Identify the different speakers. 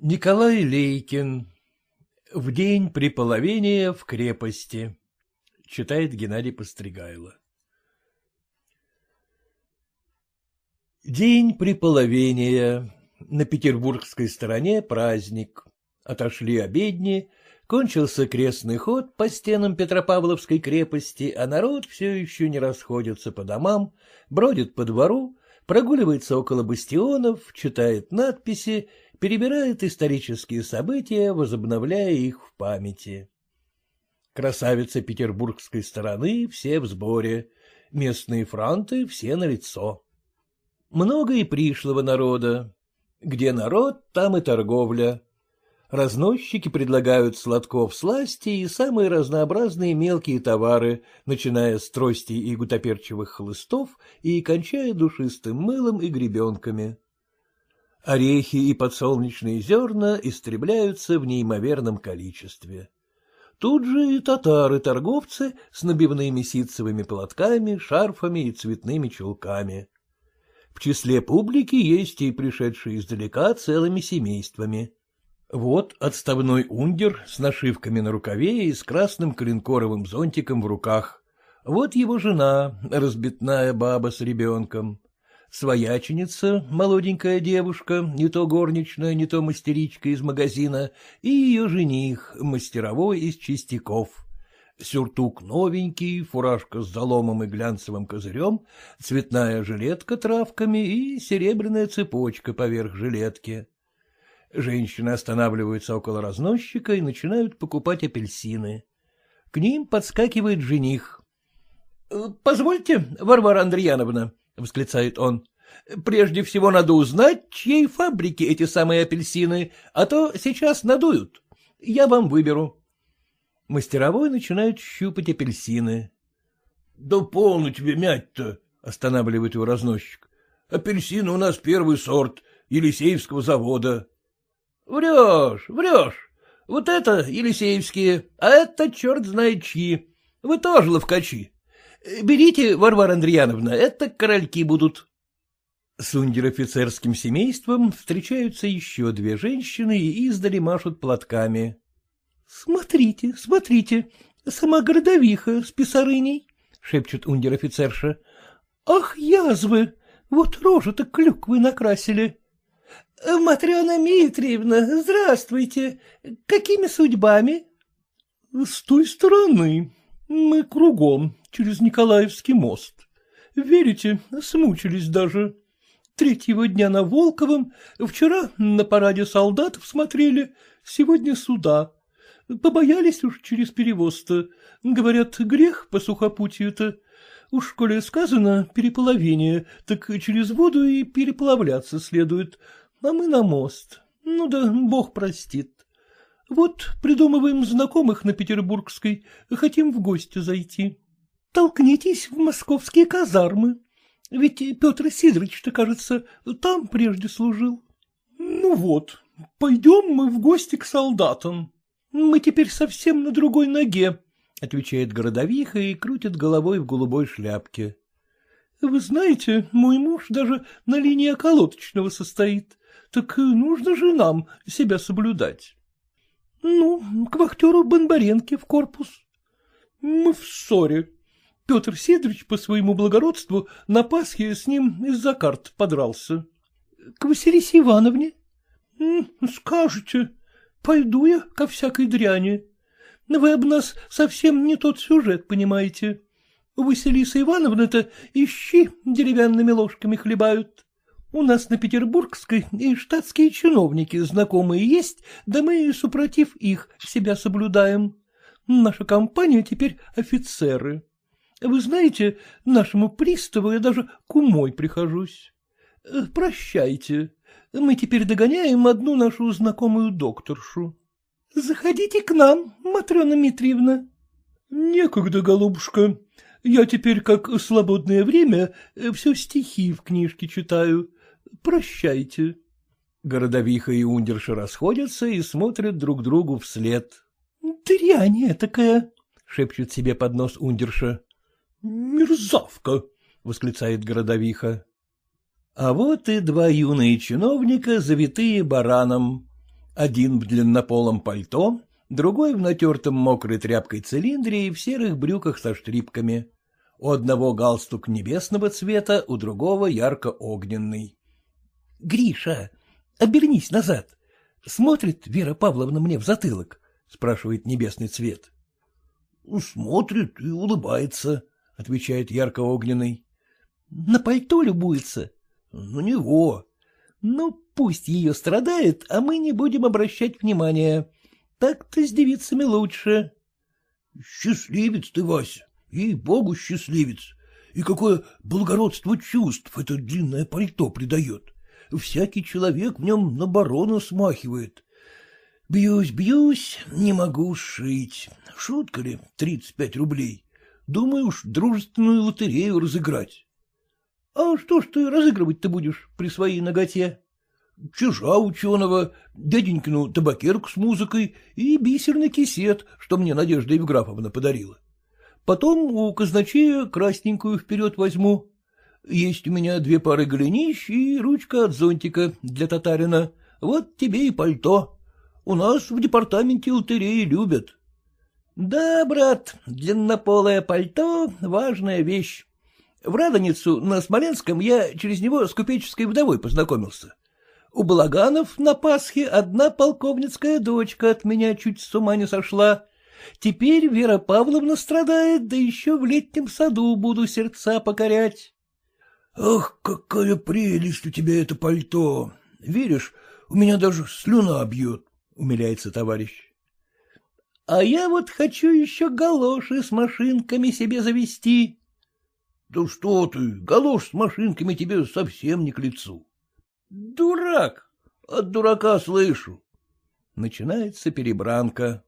Speaker 1: Николай Лейкин. В день приполовения в крепости. Читает Геннадий Постригайло. День приполовения. На петербургской стороне праздник. Отошли обедни, кончился крестный ход по стенам Петропавловской крепости, а народ все еще не расходится по домам, бродит по двору, прогуливается около бастионов, читает надписи перебирает исторические события, возобновляя их в памяти. Красавицы петербургской стороны все в сборе, местные франты все на лицо. Много и пришлого народа. Где народ, там и торговля. Разносчики предлагают сладков сласти и самые разнообразные мелкие товары, начиная с тростей и гутоперчивых хлыстов и кончая душистым мылом и гребенками. Орехи и подсолнечные зерна истребляются в неимоверном количестве. Тут же и татары-торговцы с набивными ситцевыми платками, шарфами и цветными чулками. В числе публики есть и пришедшие издалека целыми семействами. Вот отставной ундер с нашивками на рукаве и с красным клинкоровым зонтиком в руках. Вот его жена, разбитная баба с ребенком свояченица, молоденькая девушка, не то горничная, не то мастеричка из магазина, и ее жених, мастеровой из чистяков. Сюртук новенький, фуражка с заломом и глянцевым козырем, цветная жилетка травками и серебряная цепочка поверх жилетки. Женщины останавливаются около разносчика и начинают покупать апельсины. К ним подскакивает жених. — Позвольте, Варвара Андреяновна, — восклицает он. — Прежде всего надо узнать, чьей фабрики эти самые апельсины, а то сейчас надуют. Я вам выберу. Мастеровой начинает щупать апельсины. — Да полно тебе мять-то, — останавливает его разносчик. — Апельсины у нас первый сорт, Елисеевского завода. — Врешь, врешь. Вот это Елисеевские, а это черт знает чьи. Вы тоже ловкачи. Берите, Варвара Андреяновна, это корольки будут. С ундер-офицерским семейством встречаются еще две женщины и издали машут платками. — Смотрите, смотрите, сама городовиха с писарыней, — шепчет ундер-офицерша. — Ах, язвы! Вот рожу-то клюквы накрасили. — Матрена Митриевна, здравствуйте. Какими судьбами? — С той стороны. Мы кругом, через Николаевский мост. Верите, смучились даже. Третьего дня на Волковом, вчера на параде солдатов смотрели, сегодня суда. Побоялись уж через перевоз-то. Говорят, грех по сухопутию-то. Уж, коли сказано, переполовение, так через воду и переплавляться следует. А мы на мост. Ну да, бог простит. Вот придумываем знакомых на Петербургской, хотим в гости зайти. Толкнитесь в московские казармы. Ведь Петр Сидорович-то, кажется, там прежде служил. Ну вот, пойдем мы в гости к солдатам. Мы теперь совсем на другой ноге, — отвечает городовиха и крутит головой в голубой шляпке. Вы знаете, мой муж даже на линии околоточного состоит. Так нужно же нам себя соблюдать. Ну, к вахтеру Бонбаренке в корпус. Мы в ссоре. Петр Сидорович по своему благородству на Пасхе с ним из-за карт подрался. — К Василисе Ивановне? — Скажете, пойду я ко всякой дряни. Вы об нас совсем не тот сюжет, понимаете. Василиса Ивановна-то ищи деревянными ложками хлебают. У нас на Петербургской и штатские чиновники знакомые есть, да мы, супротив их, себя соблюдаем. Наша компания теперь офицеры. Вы знаете, нашему приставу я даже кумой прихожусь. Э, прощайте, мы теперь догоняем одну нашу знакомую докторшу. Заходите к нам, Матрена Митриевна. Некогда, голубушка. Я теперь, как свободное время, э, все стихи в книжке читаю. Прощайте. Городовиха и ундерша расходятся и смотрят друг другу вслед. — Дрянь такая, — шепчет себе под нос ундерша. — Мерзавка! — восклицает городовиха. А вот и два юные чиновника, завитые бараном. Один в длиннополом пальто, другой в натертом мокрой тряпкой цилиндре и в серых брюках со штрипками. У одного галстук небесного цвета, у другого ярко-огненный. — Гриша, обернись назад. Смотрит Вера Павловна мне в затылок? — спрашивает небесный цвет. — Смотрит и улыбается, — отвечает ярко-огненный. — На пальто любуется? — На него. — Ну, пусть ее страдает, а мы не будем обращать внимания. Так-то с девицами лучше. — Счастливец ты, Вася, ей-богу счастливец. И какое благородство чувств это длинное пальто придает. Всякий человек в нем на барона смахивает. Бьюсь, бьюсь, не могу шить. Шутка ли, тридцать пять рублей. Думаю уж дружественную лотерею разыграть. — А что ж ты разыгрывать-то будешь при своей ноготе? — Чижа ученого, дяденькину табакерку с музыкой и бисерный кисет, что мне Надежда Евграфовна подарила. Потом у казначея красненькую вперед возьму. Есть у меня две пары голенищ и ручка от зонтика для татарина. Вот тебе и пальто. У нас в департаменте лотереи любят. — Да, брат, длиннополое пальто — важная вещь. В Радоницу на Смоленском я через него с купеческой вдовой познакомился. У Балаганов на Пасхе одна полковницкая дочка от меня чуть с ума не сошла. Теперь Вера Павловна страдает, да еще в летнем саду буду сердца покорять. — Ах, какая прелесть у тебя это пальто! Веришь, у меня даже слюна бьет умиляется товарищ. — А я вот хочу еще галоши с машинками себе завести. — Да что ты, галош с машинками тебе совсем не к лицу. — Дурак! От дурака слышу. Начинается перебранка.